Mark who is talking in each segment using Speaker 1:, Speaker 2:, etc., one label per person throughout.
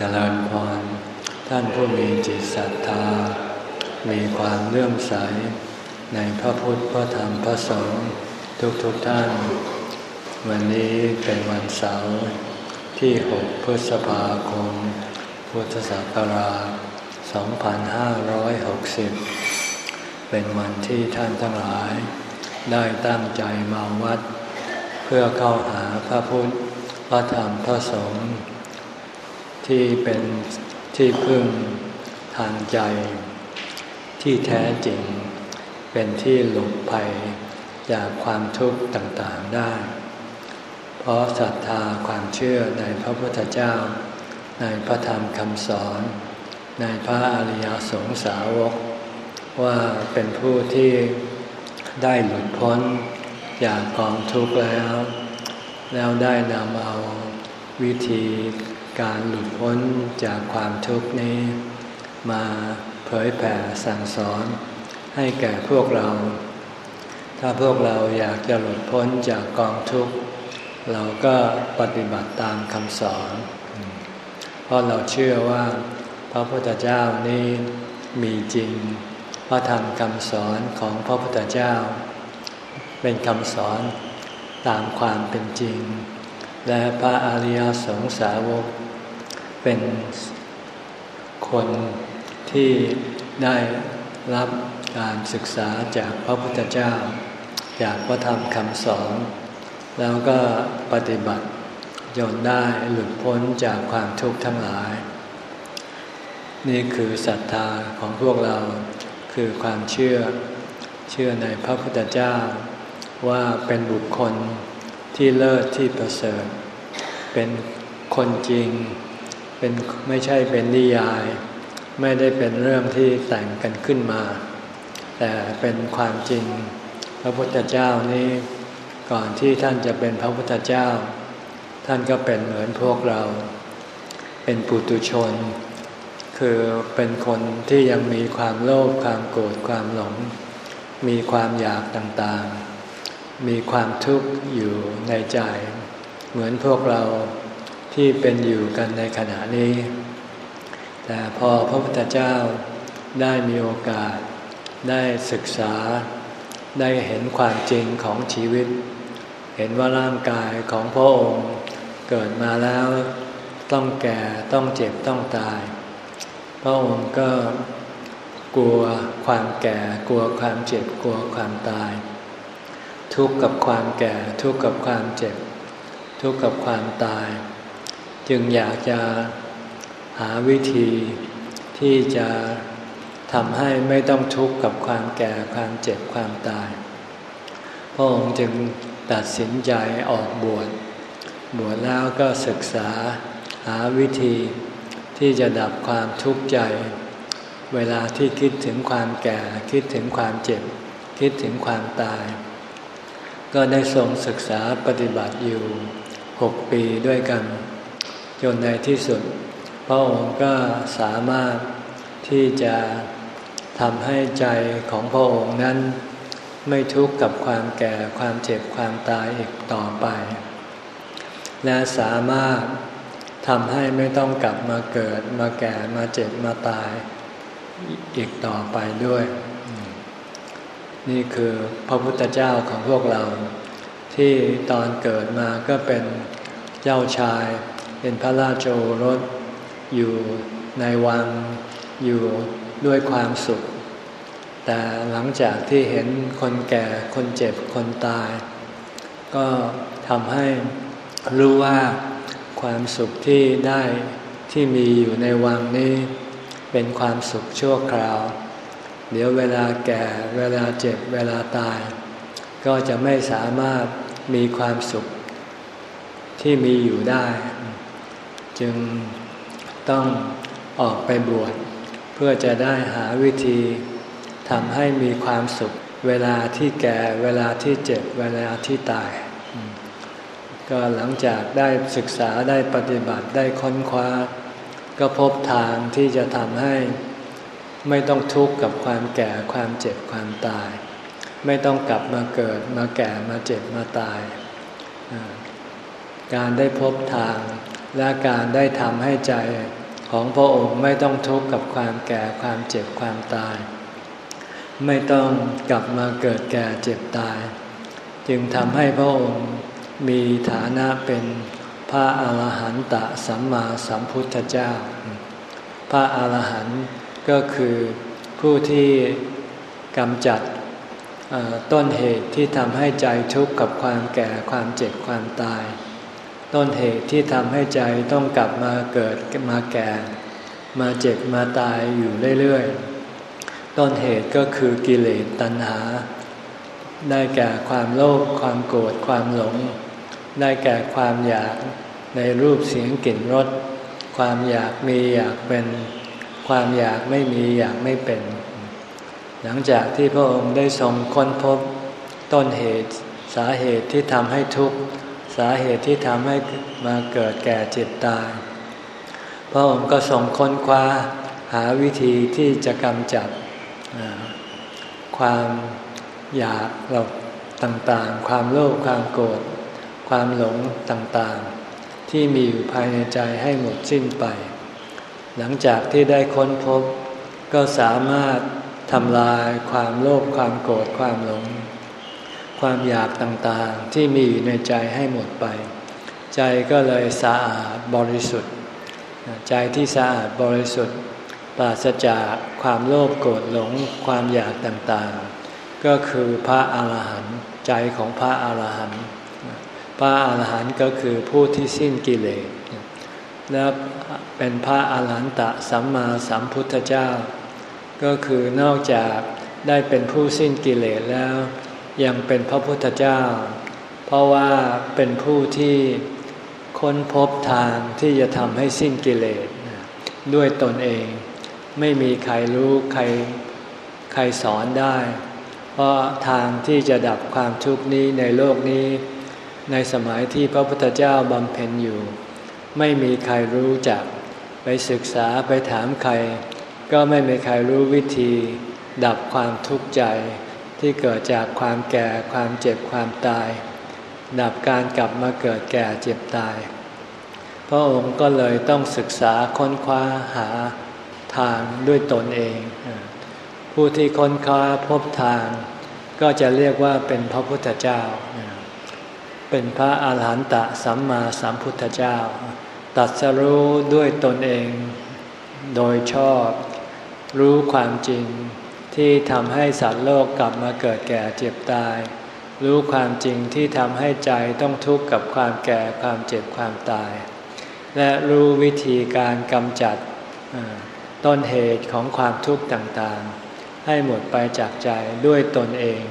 Speaker 1: เจริญพร ท่านผู้มีจิตศรัทธา มีความเลื่อมใส ในพระพุทธพระธรรมพระสงฆ์ทุกๆทท่าน วันนี้เป็นวันเสาร์ที่ 6 พฤษภาคม พุทธศักราช 2560 เป็นวันที่ท่านทั้งหลาย ได้ตั้งใจมาวัด เพื่อเข้าหาพระพุทธ พระธรรมพระสงฆ์ ที่เป็นที่พึ่งทางใจ ที่แท้จริง เป็นที่หลบภัยจากความทุกข์ต่างๆได้ เพราะศรัทธาความเชื่อในพระพุทธเจ้า ในพระธรรมคำสอน ในพระอริยสงสาวก ว่าเป็นผู้ที่ได้หลุดพ้นจากกองทุกข์แล้ว แล้วได้นำเอาวิธี การหลุดพ้นจากความทุกข์นี้ มาเผยแผ่สั่งสอน ให้แก่พวกเรา ถ้าพวกเราอยากจะหลุดพ้นจากกองทุกข์ เราก็ปฏิบัติตามคำสอน เพราะเราเชื่อว่า พระพุทธเจ้านี้มีจริง พระธรรมคำสอนของพระพุทธเจ้า เป็นคำสอนตามความเป็นจริงและพระอริยสงสาวก เป็นคนที่ได้รับการศึกษาจากพระพุทธเจ้า จากพระธรรมคำสอน แล้วก็ปฏิบัติจนได้หลุดพ้นจากความทุกข์ทั้งหลาย นี่คือศรัทธาของพวกเราคือความเชื่อเชื่อในพระพุทธเจ้า ว่าเป็นบุคคลที่เลิศที่ประเสริฐ เป็นคนจริง เป็นไม่ใช่เป็นนิยาย ไม่ได้เป็นเรื่องที่แต่งกันขึ้นมา แต่เป็นความจริง พระพุทธเจ้านี้ก่อนที่ท่านจะเป็นพระพุทธเจ้า ท่านก็เป็นเหมือนพวกเรา เป็นปุตุชน คือเป็นคนที่ยังมีความโลภความโกรธความหลง มีความอยากต่างๆ มีความทุกข์อยู่ในใจ เหมือนพวกเรา ที่เป็นอยู่กันในขณะนี้ แต่พอพระพุทธเจ้าได้มีโอกาส ได้ศึกษา ได้เห็นความจริงของชีวิต เห็นว่าร่างกายของพระองค์เกิดมาแล้วต้องแก่ต้องเจ็บต้องตาย พระองค์ก็กลัวความแก่กลัวความเจ็บกลัวความตาย ทุกข์กับความแก่ทุกข์กับความเจ็บ ทุกข์กับความตาย จึงอยากจะหาวิธีที่จะทำให้ไม่ต้องทุกข์กับความแก่ความเจ็บความตาย พระองค์จึงตัดสินใจออกบวช บวชแล้วก็ศึกษาหาวิธีที่จะดับความทุกข์ใจ เวลาที่คิดถึงความแก่คิดถึงความเจ็บ คิดถึงความตาย ก็ได้ทรงศึกษาปฏิบัติอยู่หกปีด้วยกัน จนในที่สุด พระองค์ก็สามารถที่จะทำให้ใจของพระองค์นั้น ไม่ทุกข์กับความแก่ความเจ็บความตายอีกต่อไป และสามารถทำให้ไม่ต้องกลับมาเกิดมาแก่มาเจ็บมาตายอีกต่อไปด้วย นี่คือพระพุทธเจ้าของพวกเรา ที่ตอนเกิดมาก็เป็นเจ้าชาย เป็นพระราชโอรส อยู่ในวังอยู่ด้วยความสุข แต่หลังจากที่เห็นคนแก่คนเจ็บคนตาย ก็ทำให้รู้ว่าความสุขที่ได้ที่มีอยู่ในวังนี้ เป็นความสุขชั่วคราว เดี๋ยวเวลาแก่เวลาเจ็บเวลาตาย ก็จะไม่สามารถมีความสุขที่มีอยู่ได้ จึงต้องออกไปบวชเพื่อจะได้หาวิธีทำให้มีความสุข เวลาที่แก่เวลาที่เจ็บเวลาที่ตาย ก็หลังจากได้ศึกษาได้ปฏิบัติได้ค้นคว้า ก็พบทางที่จะทำให้ ไม่ต้องทุกข์กับความแก่ความเจ็บความตาย ไม่ต้องกลับมาเกิดมาแก่มาเจ็บมาตาย การได้พบทาง และการได้ทำให้ใจของพระองค์ไม่ต้องทุกข์กับความแก่ความเจ็บความตาย ไม่ต้องกลับมาเกิดแก่เจ็บตาย จึงทำให้พระองค์มีฐานะเป็นพระอาหารหันตะสัมมาสัมพุทธเจ้า พระอาหารหันต์ก็คือผู้ที่กำจัดต้นเหตุที่ทำให้ใจทุกข์กับความแก่ความเจ็บความตาย ต้นเหตุที่ทำให้ใจต้องกลับมาเกิดมาแก่ มาเจ็บมาตายอยู่เรื่อยๆ ต้นเหตุก็คือกิเลสตัณหา ได้แก่ความโลภความโกรธความหลง ได้แก่ความอยากในรูปเสียงกลิ่นรสความอยากมีอยากเป็น ความอยากไม่มีอยากไม่เป็น หลังจากที่พระองค์ได้ทรงค้นพบต้นเหตุสาเหตุที่ทำให้ทุกข์ สาเหตุที่ทำให้มาเกิดแก่เจ็บตาย พระองค์ก็ทรงค้นคว้าหาวิธีที่จะกำจัดความอยากเราต่างๆ ความโลภความโกรธความหลงต่างๆ ที่มีอยู่ภายในใจให้หมดสิ้นไป หลังจากที่ได้ค้นพบก็สามารถทำลายความโลภความโกรธความหลง ความอยากต่างๆที่มีอยู่ในใจให้หมดไป ใจก็เลยสะอาดบริสุทธิ์ ใจที่สะอาดบริสุทธิ์ปราศจากความโลภโกรธหลงความอยากต่างๆ ก็คือพระอาหารหันต์ใจของพระอาหารหันต์พระอาหารหันต์ก็คือผู้ที่สิ้นกิเลสและเป็นพระอาหารหันตะสัมมาสัมพุทธเจ้า ก็คือนอกจากได้เป็นผู้สิ้นกิเลสแล้ว ยังเป็นพระพุทธเจ้า เพราะว่าเป็นผู้ที่ค้นพบทางที่จะทำให้สิ้นกิเลสด้วยตนเอง ไม่มีใครรู้ใครใครสอนได้ เพราะทางที่จะดับความทุกข์นี้ในโลกนี้ ในสมัยที่พระพุทธเจ้าบำเพ็ญอยู่ ไม่มีใครรู้จัก ไปศึกษาไปถามใคร ก็ไม่มีใครรู้วิธี ดับความทุกข์ใจ ที่เกิดจากความแก่ความเจ็บความตาย ดับการกลับมาเกิดแก่เจ็บตาย พระองค์ก็เลยต้องศึกษาค้นคว้าหาทางด้วยตนเอง ผู้ที่ค้นคว้าพบทาง ก็จะเรียกว่าเป็นพระพุทธเจ้า เป็นพระอาหารหันตสัมมาสัมพุทธเจ้า ตัดสรู้ด้วยตนเอง โดยชอบ รู้ความจริง ที่ทำให้สัตว์โลกกลับมาเกิดแก่เจ็บตาย รู้ความจริงที่ทำให้ใจต้องทุกข์กับความแก่ความเจ็บความตาย และรู้วิธีการกำจัดต้นเหตุของความทุกข์ต่างๆ ให้หมดไปจากใจด้วยตนเอง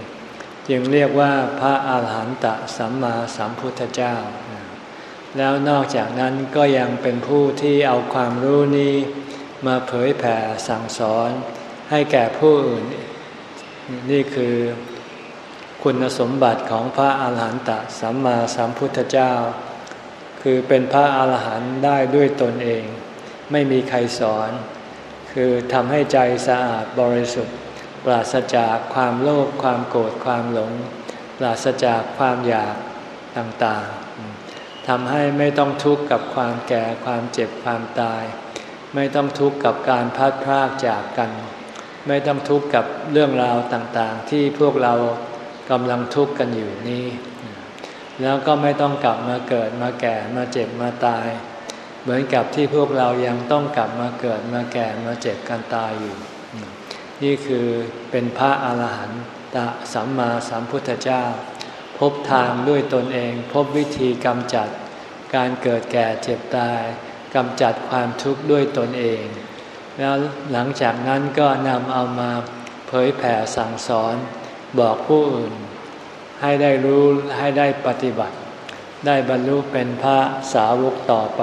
Speaker 1: จึงเรียกว่าพระอาหารหันตสัมมาสัมพุทธเจ้า แล้วนอกจากนั้นก็ยังเป็นผู้ที่เอาความรู้นี้มาเผยแผ่สั่งสอน ให้แก่ผู้อื่น นี่คือคุณสมบัติของพระอาหารหันตสัมมาสัมพุทธเจ้า คือเป็นพระอาหารหันต์ได้ด้วยตนเอง ไม่มีใครสอน คือทำให้ใจสะอาดบริสุทธิ์ ปราศจากความโลภความโกรธความหลง ปราศจากความอยากต่างๆทำให้ไม่ต้องทุกข์กับความแก่ความเจ็บความตาย ไม่ต้องทุกข์กับการพัดพรากจากกัน ไม่ต้องทุกข์กับเรื่องราวต่างๆ ที่พวกเรากำลังทุกข์กันอยู่นี้ แล้วก็ไม่ต้องกลับมาเกิดมาแก่มาเจ็บมาตาย เหมือนกับที่พวกเรายังต้องกลับมาเกิดมาแก่มาเจ็บกันตายอยู่ นี่คือเป็นพระอาหารหันตสัมมาสัมพุทธเจ้า พบทางด้วยตนเอง พบวิธีกำจัด การเกิดแก่เจ็บตายกำจัดความทุกข์ด้วยตนเอง แล้วหลังจากนั้นก็นำเอามาเผยแผ่สั่งสอนบอกผู้อื่น ให้ได้รู้ให้ได้ปฏิบัติ ได้บรรลุเป็นพระสาวกต่อไป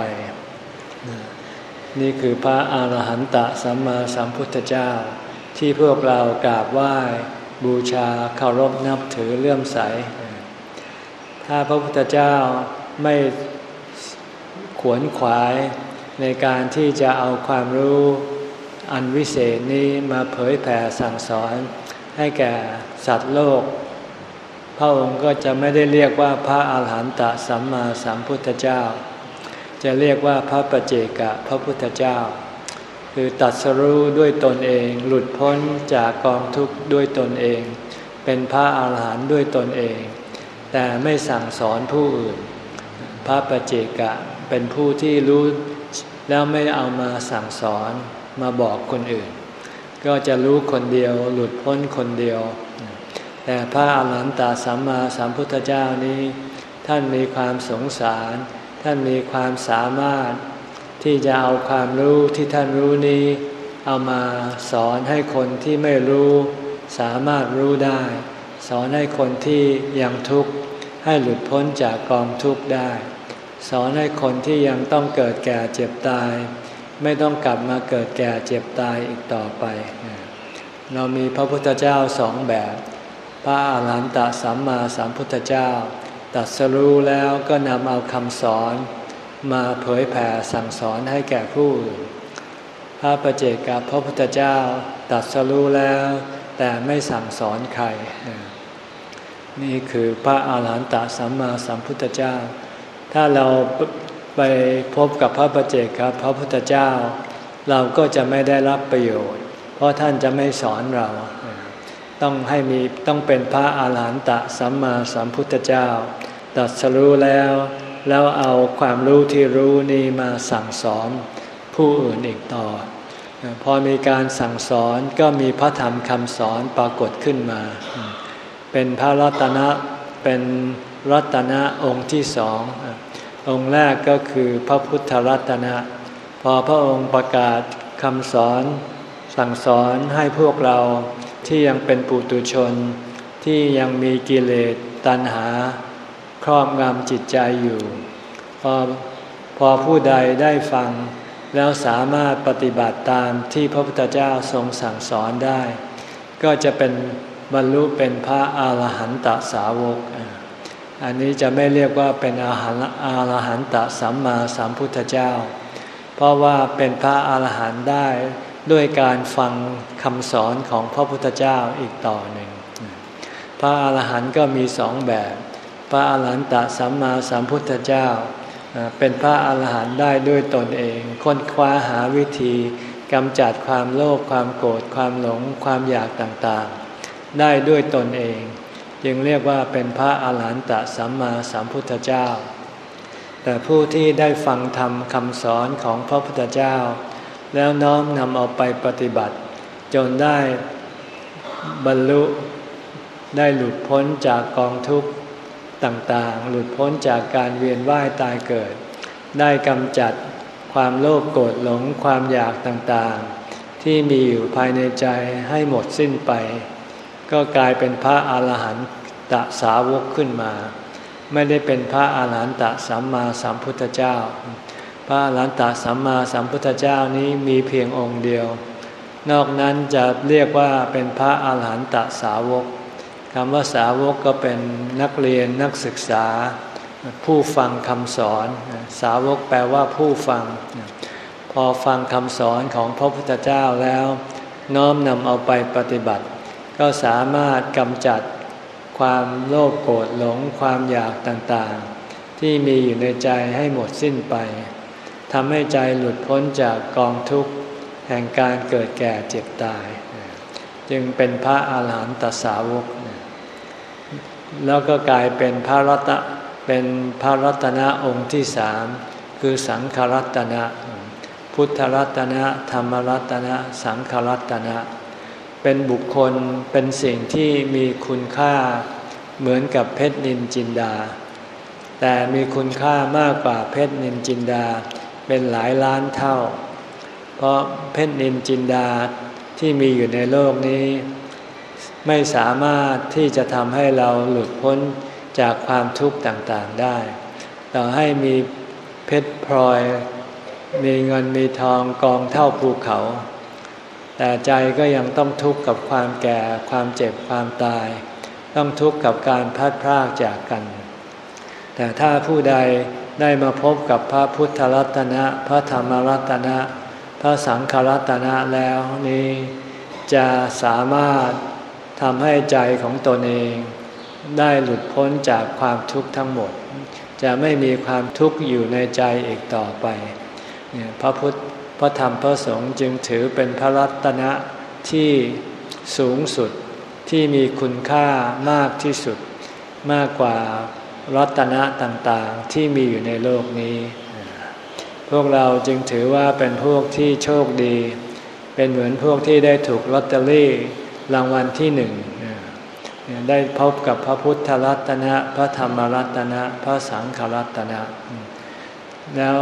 Speaker 1: นี่คือพระอาหารหันตสัมมาสัมพุทธเจ้า ที่พวกเรากราบไหว้บูชาเคารพนับถือเลื่อมใส ถ้าพระพุทธเจ้าไม่ขวนขวายในการที่จะเอาความรู้ อันวิเศษนี้มาเผยแผ่สั่งสอนให้แก่สัตว์โลก พระองค์ก็จะไม่ได้เรียกว่าพระอาหารหันตสัมมาสัมพุทธเจ้า จะเรียกว่าพระปเจกะพระพุทธเจ้า คือตัดสรู้ด้วยตนเอง หลุดพ้นจากกองทุกข์ด้วยตนเอง เป็นพระอาหารหันต์ด้วยตนเอง แต่ไม่สั่งสอนผู้อื่น พระปเจกะเป็นผู้ที่รู้แล้วไม่เอามาสั่งสอน มาบอกคนอื่น ก็จะรู้คนเดียวหลุดพ้นคนเดียว แต่พระอาหารหันตสัมมาสัมพุทธเจ้านี้ ท่านมีความสงสาร ท่านมีความสามารถ ที่จะเอาความรู้ที่ท่านรู้นี้ เอามาสอนให้คนที่ไม่รู้สามารถรู้ได้ สอนให้คนที่ยังทุกข์ให้หลุดพ้นจากกองทุกข์ได้ สอนให้คนที่ยังต้องเกิดแก่เจ็บตาย ไม่ต้องกลับมาเกิดแก่เจ็บตายอีกต่อไป เรามีพระพุทธเจ้าสองแบบ พระอาหารหันตสัมมาสัมพุทธเจ้าตัดสรู้แล้วก็นำเอาคำสอน มาเผยแผ่สั่งสอนให้แก่ผู้อื่นพระประเจกับพระพุทธเจ้าตัดสรู้แล้ว แต่ไม่สั่งสอนใคร นี่คือพระอาหารหันตสัมมาสัมพุทธเจ้า ถ้าเรา ไปพบกับพระประเจกับพระพุทธเจ้า เราก็จะไม่ได้รับประโยชน์ เพราะท่านจะไม่สอนเรา ต้องให้มีต้องเป็นพระอาหารหันตสัมมาสัมพุทธเจ้าตัดสรู้แล้ว แล้วเอาความรู้ที่รู้นี้มาสั่งสอนผู้อื่นอีกต่อ พอมีการสั่งสอนก็มีพระธรรมคำสอนปรากฏขึ้นมา เป็นพระรัตนะเป็นรัตนะองค์ที่สอง องค์แรกก็คือพระพุทธรัตนะ พอพระองค์ประกาศคำสอนสั่งสอนให้พวกเราที่ยังเป็นปุตุชน ที่ยังมีกิเลสตัณหา ครอบงำจิตใจอยู่ พอพอผู้ใดได้ฟัง แล้วสามารถปฏิบัติตามที่พระพุทธเจ้าทรงสั่งสอนได้ ก็จะเป็นบรรลุเป็นพระอาหารหันตสาวก อันนี้จะไม่เรียกว่าเป็นอาหารอาหารหันตสัมมาสัมพุทธเจ้า เพราะว่าเป็นพระอาหารหันต์ได้ด้วยการฟังคำสอนของพระพุทธเจ้าอีกต่อหนึ่ง พระอาหารหันต์ก็มีสองแบบ พระอาหารหันตสัมมาสัมพุทธเจ้า เป็นพระอาหารหันต์ได้ด้วยตนเอง ค้นคว้าหาวิธีกำจัดความโลภความโกรธความหลงความอยากต่างๆ ได้ด้วยตนเอง จึงเรียกว่าเป็นพระอาหารหันตสัมมาสัมพุทธเจ้า แต่ผู้ที่ได้ฟังธรรมคำสอนของพระพุทธเจ้า แล้วน้อมนำเอาไปปฏิบัติ จนได้บรรลุได้หลุดพ้นจากกองทุกข์ต่างๆ หลุดพ้นจากการเวียนว่ายตายเกิด ได้กำจัดความโลภโกรธหลงความอยากต่างๆ ที่มีอยู่ภายในใจให้หมดสิ้นไป ก็กลายเป็นพระอาหารหันตสาวกขึ้นมา ไม่ได้เป็นพระอาหารหันตสัมมาสัมพุทธเจ้า พระอาหารหันตสัมมาสัมพุทธเจ้านี้มีเพียงองค์เดียว นอกนั้นจะเรียกว่าเป็นพระอาหารหันตสาวกคำว่าสาวกก็เป็นนักเรียนนักศึกษา ผู้ฟังคำสอน สาวกแปลว่าผู้ฟัง พอฟังคำสอนของพระพุทธเจ้าแล้ว น้อมนำเอาไปปฏิบัติ ก็สามารถกำจัดความโลภโกรธหลงความอยากต่างๆ ที่มีอยู่ในใจให้หมดสิ้นไปทำให้ใจหลุดพ้นจากกองทุกข์แห่งการเกิดแก่เจ็บตาย จึงเป็นพระอาหารหันตสาวก แล้วก็กลายเป็นพระรัตเป็นพระรัตนะองค์ที่สามคือสังขรัตนะ พุทธรัตนะ ธรรมรัตนะ สังขรัตนะ เป็นบุคคลเป็นสิ่งที่มีคุณค่าเหมือนกับเพชรนินจินดา แต่มีคุณค่ามากกว่าเพชรนินจินดาเป็นหลายล้านเท่า เพราะเพชรนินจินดาที่มีอยู่ในโลกนี้ ไม่สามารถที่จะทำให้เราหลุดพ้นจากความทุกข์ต่างๆได้ต่อให้มีเพชรพลอย มีเงินมีทองกองเท่าภูเขา แต่ใจก็ยังต้องทุกข์กับความแก่ความเจ็บความตาย ต้องทุกข์กับการพัดพรากจากกัน แต่ถ้าผู้ใดได้มาพบกับพระพุทธรัตนะ พระธรรมรัตนะ พระสังฆรัตนะแล้วนี้ จะสามารถทำให้ใจของตนเอง ได้หลุดพ้นจากความทุกข์ทั้งหมด จะไม่มีความทุกข์อยู่ในใจอีกต่อไปเนี่ยพระพุทธ ระธรรมพระสงฆ์จึงถือเป็นพระรัตนะที่สูงสุดที่มีคุณค่ามากที่สุด มากกว่ารัตนะต่างๆ ที่มีอยู่ในโลกนี้ พวกเราจึงถือว่าเป็นพวกที่โชคดี เป็นเหมือนพวกที่ได้ถูกลอตเตอรี่รางวัลที่หนึ่งได้พบกับพระพุทธรัตนะ พระธรรมรัตนะ พระสังฆรัตนะ แล้ว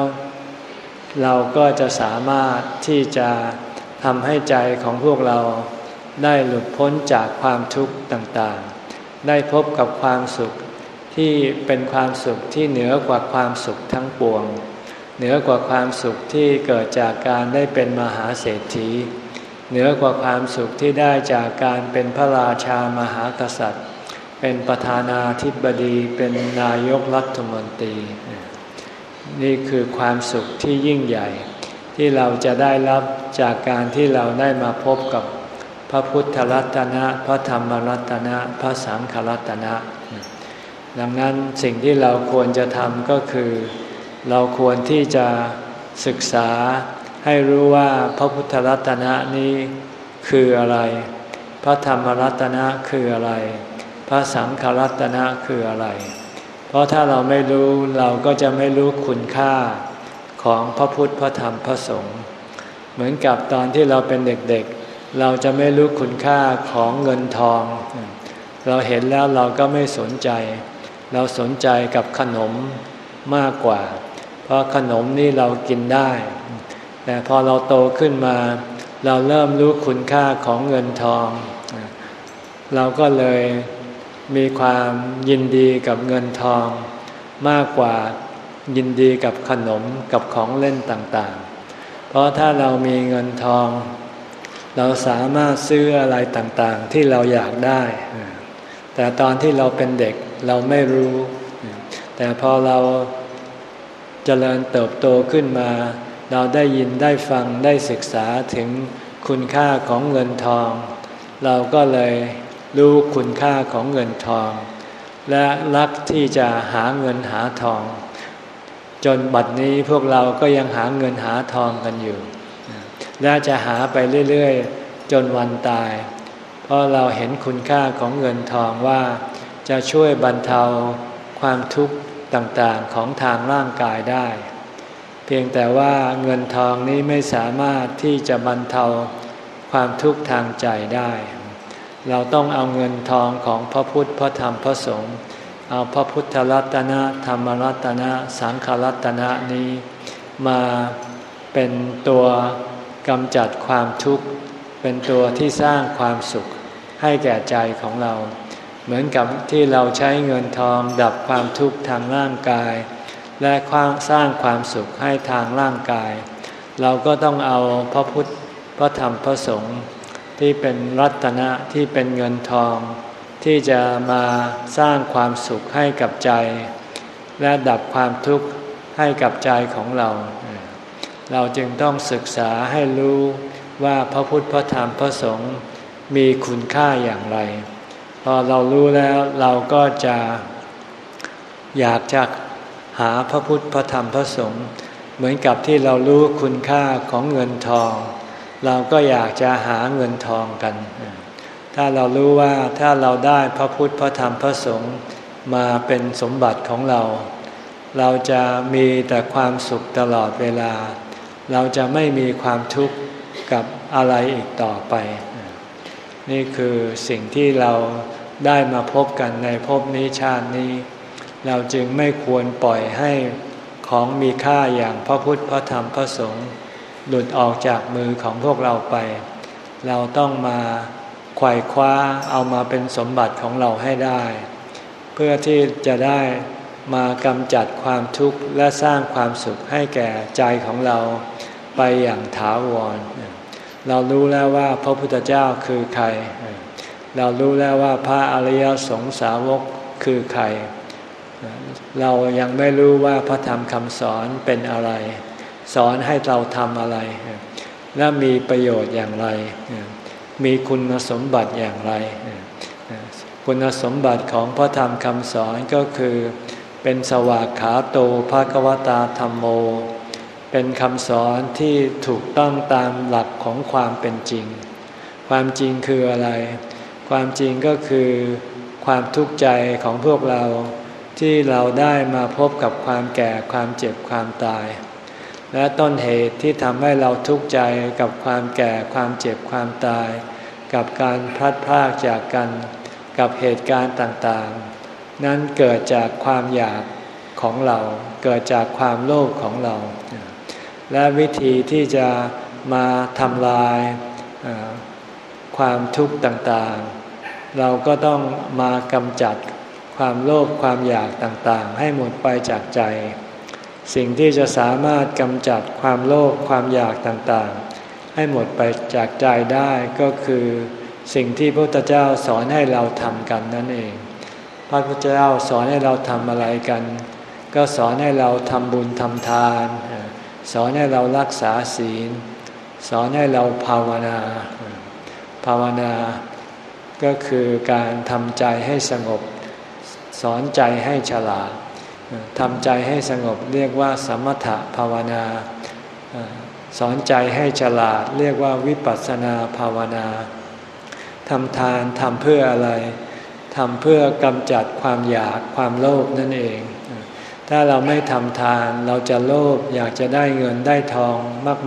Speaker 1: เราก็จะสามารถที่จะทำให้ใจของพวกเราได้หลุดพ้นจากความทุกข์ต่างๆ ได้พบกับความสุขที่เป็นความสุขที่เหนือกว่าความสุขทั้งปวง เหนือกว่าความสุขที่เกิดจากการได้เป็นมหาเศรษฐี เหนือกว่าความสุขที่ได้จากการเป็นพระราชามหากษัตริย์ เป็นประธานาธิบดีเป็นนายกรัฐมนตรี นี่คือความสุขที่ยิ่งใหญ่ ที่เราจะได้รับจากการที่เราได้มาพบกับพระพุทธรัตนะ พระธรรมรัตนะ พระสังฆรัตนะ ดังนั้นสิ่งที่เราควรจะทำก็คือ เราควรที่จะศึกษาให้รู้ว่าพระพุทธรัตนะนี้คืออะไร พระธรรมรัตนะคืออะไร พระสังฆรัตนะคืออะไร เพราะถ้าเราไม่รู้เราก็จะไม่รู้คุณค่าของพระพุทธพระธรรมพระสงฆ์เหมือนกับตอนที่เราเป็นเด็กเราจะไม่รู้คุณค่าของเงินทอง เราเห็นแล้วเราก็ไม่สนใจ เราสนใจกับขนมมากกว่า เพราะขนมนี่เรากินได้ แต่พอเราโตขึ้นมา เราเริ่มรู้คุณค่าของเงินทอง เราก็เลย มีความยินดีกับเงินทองมากกว่ายินดีกับขนมกับของเล่นต่างๆ เพราะถ้าเรามีเงินทอง เราสามารถซื้ออะไรต่างๆ ที่เราอยากได้ แต่ตอนที่เราเป็นเด็กเราไม่รู้ แต่พอเราจเจริญเติบโตขึ้นมา เราได้ยินได้ฟังได้ศึกษาถึงคุณค่าของเงินทอง เราก็เลย รู้คุณค่าของเงินทอง และรักที่จะหาเงินหาทอง จนบัดนี้พวกเราก็ยังหาเงินหาทองกันอยู่ และจะหาไปเรื่อยๆ จนวันตาย เพราะเราเห็นคุณค่าของเงินทองว่าจะช่วยบรรเทาความทุกข์ต่างๆของทางร่างกายได้ เพียงแต่ว่าเงินทองนี้ไม่สามารถที่จะบรรเทาความทุกข์ทางใจได้ เราต้องเอาเงินทองของพระพุทธพระธรรมพระสงฆ์เอาพระพุทธรัตนะธรรมรัตนะสังฆรัตนะนี้มาเป็นตัวกำจัดความทุกข์ เป็นตัวที่สร้างความสุขให้แก่ใจของเรา เหมือนกับที่เราใช้เงินทองดับความทุกข์ทางร่างกาย และสร้างความสุขให้ทางร่างกาย เราก็ต้องเอาพระพุทธพระธรรมพระสงฆ์ ที่เป็นรัตนะที่เป็นเงินทอง ที่จะมาสร้างความสุขให้กับใจ และดับความทุกข์ให้กับใจของเรา เราจึงต้องศึกษาให้รู้ว่าพระพุทธพระธรรมพระสงฆ์มีคุณค่าอย่างไร พอเรารู้แล้วเราก็จะอยากจะหาพระพุทธพระธรรมพระสงฆ์เหมือนกับที่เรารู้คุณค่าของเงินทอง เราก็อยากจะหาเงินทองกัน ถ้าเรารู้ว่าถ้าเราได้พระพุทธพระธรรมพระสงฆ์มาเป็นสมบัติของเรา เราจะมีแต่ความสุขตลอดเวลา เราจะไม่มีความทุกข์กับอะไรอีกต่อไป นี่คือสิ่งที่เราได้มาพบกันในภพนี้ชาตินี้ เราจึงไม่ควรปล่อยให้ของมีค่าอย่างพระพุทธพระธรรมพระสงฆ์ หลุดออกจากมือของพวกเราไป เราต้องมาไขว่คว้าเอามาเป็นสมบัติของเราให้ได้ เพื่อที่จะได้มากำจัดความทุกข์และสร้างความสุขให้แก่ใจของเราไปอย่างถาวร เรารู้แล้วว่าพระพุทธเจ้าคือใคร เรารู้แล้วว่าพระอริยสงสาวกคือใคร เรายังไม่รู้ว่าพระธรรมคำสอนเป็นอะไร สอนให้เราทำอะไร และมีประโยชน์อย่างไร มีคุณสมบัติอย่างไร คุณสมบัติของพระธรรมคำสอนก็คือ เป็นสวากขาโตภะกวตาธรรมโม เป็นคำสอนที่ถูกต้องตามหลักของความเป็นจริง ความจริงคืออะไร ความจริงก็คือความทุกข์ใจของพวกเราที่เราได้มาพบกับความแก่ความเจ็บความตาย และต้นเหตุที่ทำให้เราทุกข์ใจกับความแก่ความเจ็บความตาย กับการพลัดพรากจากกัน กับเหตุการณ์ต่างๆ นั้นเกิดจากความอยากของเรา เกิดจากความโลภของเรา และวิธีที่จะมาทำลายความทุกข์ต่างๆ เราก็ต้องมากำจัดความโลภความอยากต่างๆ ให้หมดไปจากใจ สิ่งที่จะสามารถกำจัดความโลภความอยากต่างๆ ให้หมดไปจากใจได้ก็คือสิ่งที่พระพุทธเจ้าสอนให้เราทำกันนั่นเอง พระพุทธเจ้าสอนให้เราทำอะไรกัน ก็สอนให้เราทำบุญทำทาน สอนให้เรารักษาศีล สอนให้เราภาวนา ภาวนาก็คือการทำใจให้สงบ สอนใจให้ฉลาด ทำใจให้สงบเรียกว่าสมถภาวนาสอนใจให้ฉลาดเรียกว่าวิปัสสนาภาวนาทำทานทำเพื่ออะไรทำเพื่อกำจัดความอยากความโลภนั่นเอง ถ้าเราไม่ทำทานเราจะโลภอยากจะได้เงินได้ทอง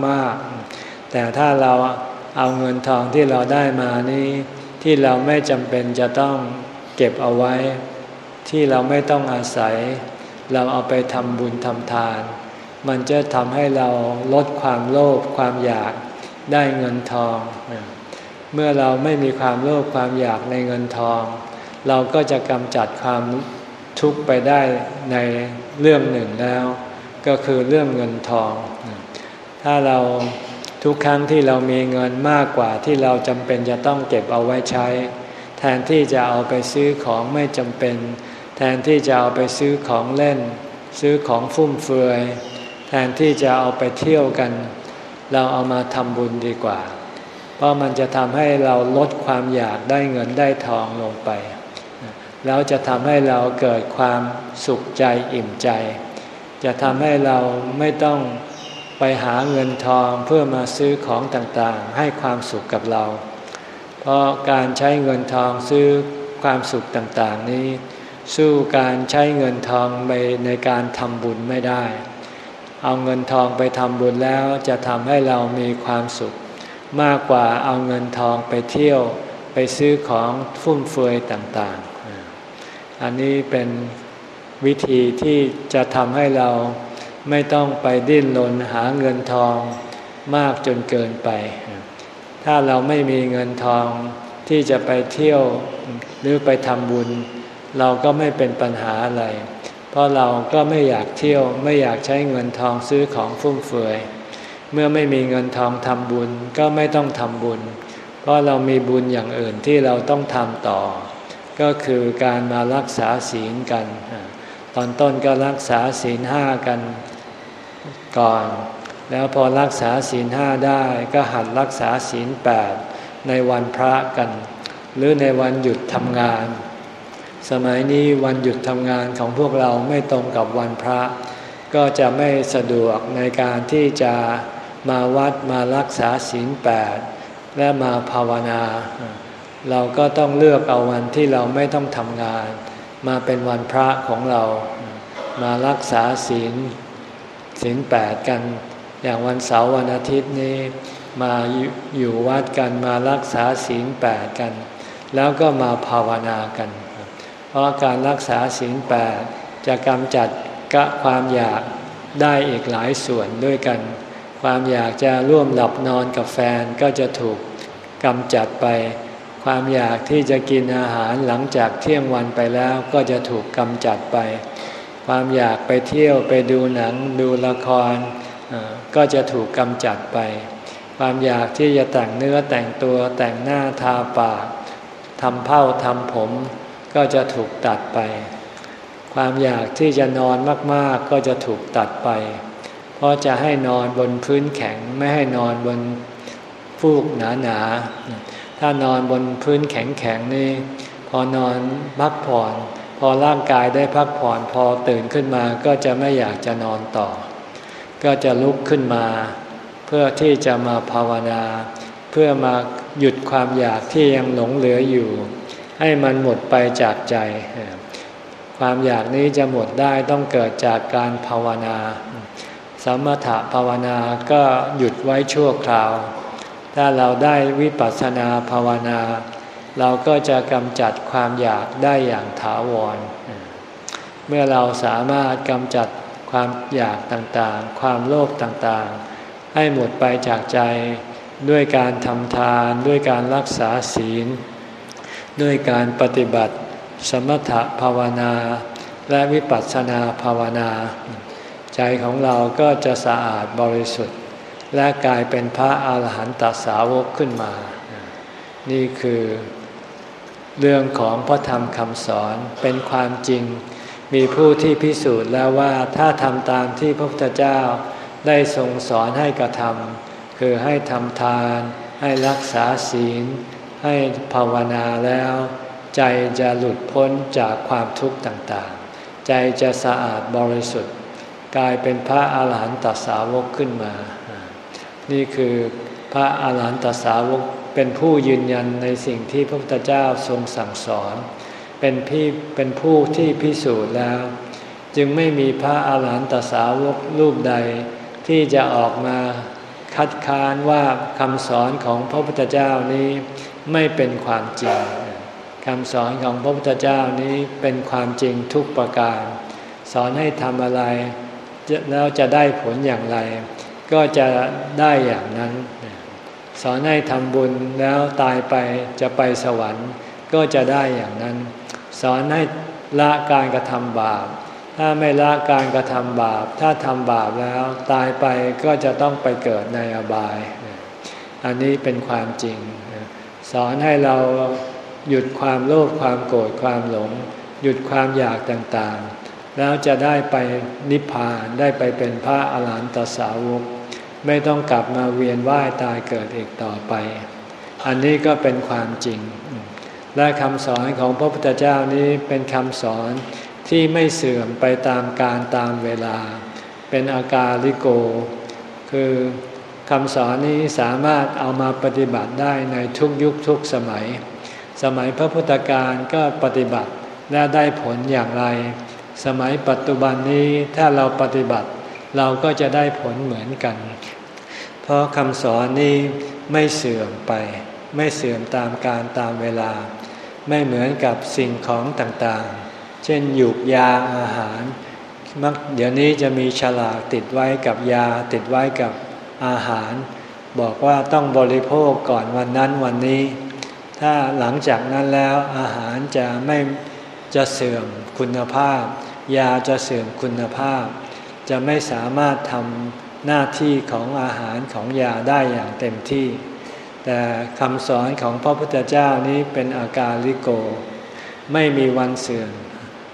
Speaker 1: มากๆ แต่ถ้าเราเอาเงินทองที่เราได้มานี้ ที่เราไม่จำเป็นจะต้องเก็บเอาไว้ ที่เราไม่ต้องอาศัย เราเอาไปทำบุญทำทาน มันจะทำให้เราลดความโลภความอยากได้เงินทอง เมื่อเราไม่มีความโลภความอยากในเงินทอง เราก็จะกำจัดความทุกข์ไปได้ในเรื่องหนึ่งแล้ว ก็คือเรื่องเงินทอง ถ้าเราทุกครั้งที่เรามีเงินมากกว่าที่เราจำเป็นจะต้องเก็บเอาไว้ใช้ แทนที่จะเอาไปซื้อของไม่จำเป็น แทนที่จะเอาไปซื้อของเล่น ซื้อของฟุ่มเฟือย แทนที่จะเอาไปเที่ยวกัน เราเอามาทำบุญดีกว่า เพราะมันจะทำให้เราลดความอยากได้เงินได้ทองลงไป แล้วจะทำให้เราเกิดความสุขใจอิ่มใจ จะทำให้เราไม่ต้องไปหาเงินทองเพื่อมาซื้อของต่างๆ ให้ความสุขกับเรา เพราะการใช้เงินทองซื้อความสุขต่างๆนี้ สู้การใช้เงินทองไปในการทำบุญไม่ได้ เอาเงินทองไปทำบุญแล้วจะทำให้เรามีความสุข มากกว่าเอาเงินทองไปเที่ยวไปซื้อของฟุ่มเฟือยต่างๆ อันนี้เป็นวิธีที่จะทำให้เราไม่ต้องไปดิ้นรนหาเงินทองมากจนเกินไป ถ้าเราไม่มีเงินทองที่จะไปเที่ยวหรือไปทำบุญ เราก็ไม่เป็นปัญหาอะไร เพราะเราก็ไม่อยากเที่ยวไม่อยากใช้เงินทองซื้อของฟุ่มเฟือย เมื่อไม่มีเงินทองทำบุญก็ไม่ต้องทำบุญ เพราะเรามีบุญอย่างอื่นที่เราต้องทำต่อ ก็คือการมารักษาศีลกัน ตอนต้นก็รักษาศีลห้ากันก่อน แล้วพอรักษาศีลห้าได้ก็หัดรักษาศีลแปดในวันพระกัน หรือในวันหยุดทำงาน สมัยนี้วันหยุดทำงานของพวกเราไม่ตรงกับวันพระ ก็จะไม่สะดวกในการที่จะมาวัดมารักษาศีลแปดและมาภาวนา เราก็ต้องเลือกเอาวันที่เราไม่ต้องทำงาน มาเป็นวันพระของเรา มารักษาศีลศีลแปดกัน อย่างวันเสาร์วันอาทิตย์นี้ มาอยู่วัดกันมารักษาศีลแปดกัน แล้วก็มาภาวนากัน เพราะการรักษาศีลแปดจะกำจัดกะความอยากได้อีกหลายส่วนด้วยกัน ความอยากจะร่วมหลับนอนกับแฟนก็จะถูกกำจัดไป ความอยากที่จะกินอาหารหลังจากเที่ยงวันไปแล้วก็จะถูกกำจัดไป ความอยากไปเที่ยวไปดูหนังดูละครก็จะถูกกำจัดไป ความอยากที่จะแต่งเนื้อแต่งตัวแต่งหน้าทาปากทำเผ้าทำผม ก็จะถูกตัดไป ความอยากที่จะนอนมากๆ ก็จะถูกตัดไป เพราะจะให้นอนบนพื้นแข็งไม่ให้นอนบนฟูกหนาหนาถ้านอนบนพื้นแข็งแข็งนี่ พอนอนพักผ่อน พอร่างกายได้พักผ่อนพอตื่นขึ้นมาก็จะไม่อยากจะนอนต่อ ก็จะลุกขึ้นมา เพื่อที่จะมาภาวนา เพื่อมาหยุดความอยากที่ยังหลงเหลืออยู่ ให้มันหมดไปจากใจ ความอยากนี้จะหมดได้ต้องเกิดจากการภาวนา สมถะภาวนาก็หยุดไว้ชั่วคราว ถ้าเราได้วิปัสสนาภาวนา เราก็จะกำจัดความอยากได้อย่างถาวร เมื่อเราสามารถกำจัดความอยากต่างๆ ความโลภต่างๆ ให้หมดไปจากใจด้วยการทำทานด้วยการรักษาศีล ด้วยการปฏิบัติ สมถภาวนา และวิปัสสนาภาวนา ใจของเราก็จะสะอาดบริสุทธิ์ และกลายเป็นพระอาหารหันตสาวกขึ้นมา นี่คือ เรื่องของพระธรรมคำสอนเป็นความจริง มีผู้ที่พิสูจน์แล้วว่าถ้าทำตามที่พระพุทธเจ้าได้ทรงสอนให้กระทำคือให้ทำทาน ให้รักษาศีล ให้ภาวนาแล้ว ใจจะหลุดพ้นจากความทุกข์ต่างๆ ใจจะสะอาดบริสุทธิ์ กลายเป็นพระอาหารหันตสาวกขึ้นมา นี่คือพระอาหารหันตสาวกเป็นผู้ยืนยันในสิ่งที่พระพุทธเจ้าทรงสั่งสอน เป็นพี่เป็นผู้ที่พิสูจน์แล้ว จึงไม่มีพระอาหารหันตสาวกรูปใดที่จะออกมาคัดค้านว่าคำสอนของพระพุทธเจ้านี้ ไม่เป็นความจริงคำสอนของพระพุทธเจ้านี้เป็นความจริงทุกประการ สอนให้ทำอะไร แล้วจะได้ผลอย่างไร ก็จะได้อย่างนั้น สอนให้ทำบุญแล้วตายไปจะไปสวรรค์ ก็จะได้อย่างนั้น สอนให้ละการกระทำบาป ถ้าไม่ละการกระทำบาป ถ้าทำบาปแล้วตายไปก็จะต้องไปเกิดในอบาย อันนี้เป็นความจริง สอนให้เราหยุดความโลภความโกรธความหลง หยุดความอยากต่างๆ แล้วจะได้ไปนิพพานได้ไปเป็นพระอรหันตสาวก ไม่ต้องกลับมาเวียนว่ายตายเกิดอีกต่อไป อันนี้ก็เป็นความจริง และคำสอนของพระพุทธเจ้านี้เป็นคำสอนที่ไม่เสื่อมไปตามการตามเวลา เป็นอากาลิโก คือ คำสอนนี้สามารถเอามาปฏิบัติได้ในทุกยุคทุกสมัย สมัยพระพุทธการก็ปฏิบัติและได้ผลอย่างไร สมัยปัจจุบันนี้ถ้าเราปฏิบัติ เราก็จะได้ผลเหมือนกัน เพราะคำสอนนี้ไม่เสื่อมไป ไม่เสื่อมตามการตามเวลา ไม่เหมือนกับสิ่งของต่างๆ เช่นหยุกยาอาหารมักเดี๋ยวนี้จะมีฉลากติดไว้กับยาติดไว้กับ อาหาร บอกว่าต้องบริโภคก่อนวันนั้นวันนี้ ถ้าหลังจากนั้นแล้วอาหารจะไม่จะเสื่อมคุณภาพ ยาจะเสื่อมคุณภาพ จะไม่สามารถทำหน้าที่ของอาหารของยาได้อย่างเต็มที่ แต่คำสอนของพระพุทธเจ้านี้เป็นอาการลิโก ไม่มีวันเสื่อม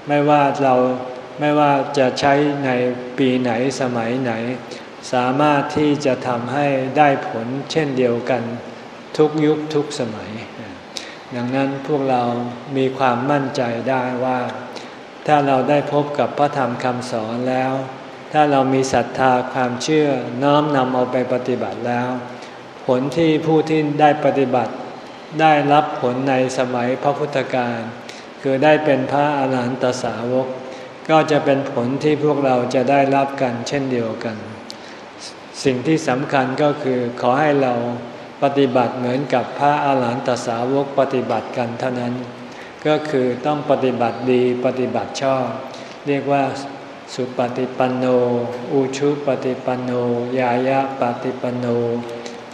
Speaker 1: ไม่ว่าเราไม่ว่าจะใช้ในปีไหนสมัยไหน สามารถที่จะทำให้ได้ผลเช่นเดียวกันทุกยุคทุกสมัย ดังนั้นพวกเรามีความมั่นใจได้ว่า ถ้าเราได้พบกับพระธรรมคำสอนแล้ว ถ้าเรามีศรัทธาความเชื่อน้อมนำเอาไปปฏิบัติแล้ว ผลที่ผู้ที่ได้ปฏิบัติ ได้รับผลในสมัยพระพุทธการ คือได้เป็นพระอาหารหันตสาวก ก็จะเป็นผลที่พวกเราจะได้รับกันเช่นเดียวกัน สิ่งที่สำคัญก็คือขอให้เราปฏิบัติเหมือนกับพระอาหารหันตสาวกปฏิบัติกันเท่านั้น ก็คือต้องปฏิบัติดีปฏิบัติชอบ เรียกว่าสุปฏิปันโน อุชุปฏิปันโน ยายะปฏิปันโน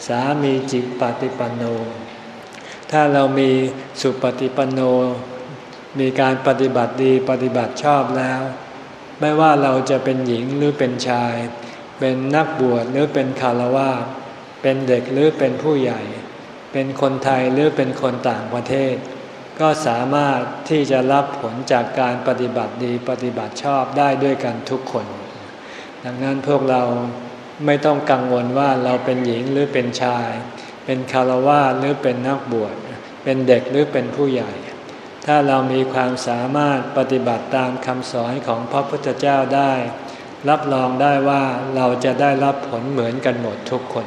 Speaker 1: สามีจิปฏิปันโน ถ้าเรามีสุปฏิปันโน มีการปฏิบัติดีปฏิบัติชอบแล้ว ไม่ว่าเราจะเป็นหญิงหรือเป็นชาย เป็นนักบวชหรือเป็นคารวะเป็นเด็กหรือเป็นผู้ใหญ่ เป็นคนไทยหรือเป็นคนต่างประเทศ ก็สามารถที่จะรับผลจากการปฏิบัติดีปฏิบัติชอบได้ด้วยกันทุกคน ดังนั้นพวกเราไม่ต้องกังวลว่าเราเป็นหญิงหรือเป็นชาย เป็นคารวะหรือเป็นนักบวช เป็นเด็กหรือเป็นผู้ใหญ่ถถ้าเรามีความสามารถปฏิบัติตามคำสอนของพระพุทธเจ้าได้ รับรองได้ว่าเราจะได้รับผลเหมือนกันหมดทุกคน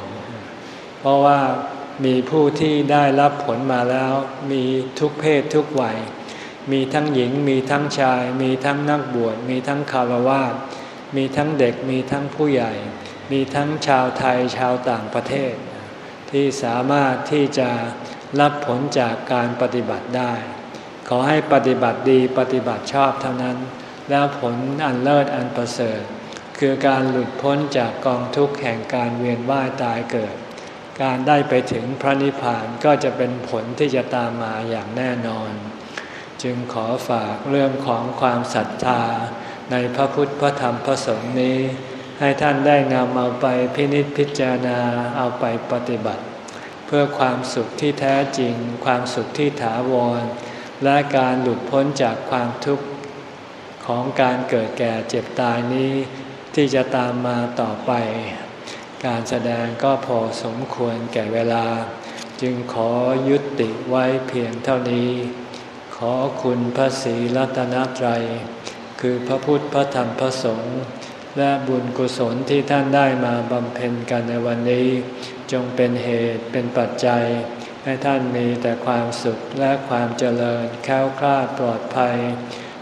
Speaker 1: เพราะว่ามีผู้ที่ได้รับผลมาแล้ว มีทุกเพศทุกวัย มีทั้งหญิง มีทั้งชาย มีทั้งนักบวช มีทั้งคารวะมีทั้งเด็ก มีทั้งผู้ใหญ่ มีทั้งชาวไทยชาวต่างประเทศ ที่สามารถที่จะรับผลจากการปฏิบัติได้ ขอให้ปฏิบัติดีปฏิบัติชอบเท่านั้น แล้วผลอันเลิศอันประเสริฐ คือการหลุดพ้นจากกองทุกข์แห่งการเวียนว่ายตายเกิด การได้ไปถึงพระนิพพานก็จะเป็นผลที่จะตามมาอย่างแน่นอน จึงขอฝากเรื่องของความศรัทธา ในพระพุทธพระธรรมพระสงฆ์นี้ ให้ท่านได้นำเอาไปพินิจพิจารณาเอาไปปฏิบัติ เพื่อความสุขที่แท้จริง ความสุขที่ถาวร และการหลุดพ้นจากความทุกข์ของการเกิดแก่เจ็บตายนี้ ที่จะตามมาต่อไป การแสดงก็พอสมควรแก่เวลา จึงขอยุติไว้เพียงเท่านี้ ขอคุณพระศรีรัตนตรัย คือพระพุทธพระธรรมพระสงฆ์และบุญกุศลที่ท่านได้มาบำเพ็ญกันในวันนี้ จงเป็นเหตุเป็นปัจจัย ให้ท่านมีแต่ความสุขและความเจริญแค้วคลาดปลอดภัย